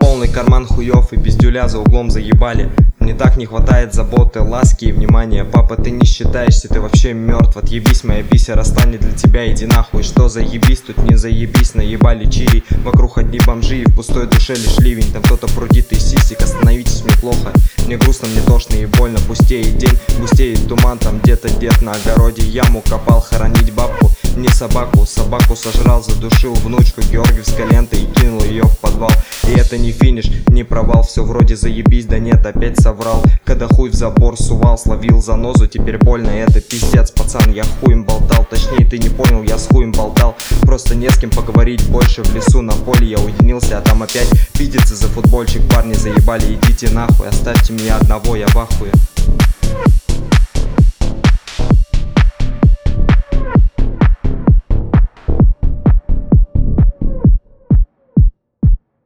Полный карман хуев и пиздюля за углом заебали. Мне так не хватает заботы, ласки и внимания. Папа, ты не считаешься, ты вообще мертв Отъебись, моя пися расстанет для тебя, иди нахуй. Что заебись, тут не заебись, наебали чири. Вокруг одни бомжи и в пустой душе лишь ливень. Там кто-то прудит из сисик, остановитесь, мне плохо. Мне грустно, мне тошно и больно, пустеет день Густеет туман, там где-то дед на огороде Яму копал, хоронить бабку не собаку. Собаку сожрал, задушил внучку Георгиевской лентой и кинул ее в подвал. И это не финиш, не провал. Все вроде заебись, да нет, опять соврал. Когда хуй в забор сувал, словил занозу Теперь больно, это пиздец, пацан. Я хуем болтал, точнее ты не понял, я с хуем болтал. Просто не с кем поговорить больше В лесу. На поле я уединился, а там опять Пиздится за футбольчик, парни заебали Идите нахуй, оставьте меня одного, я в ахуе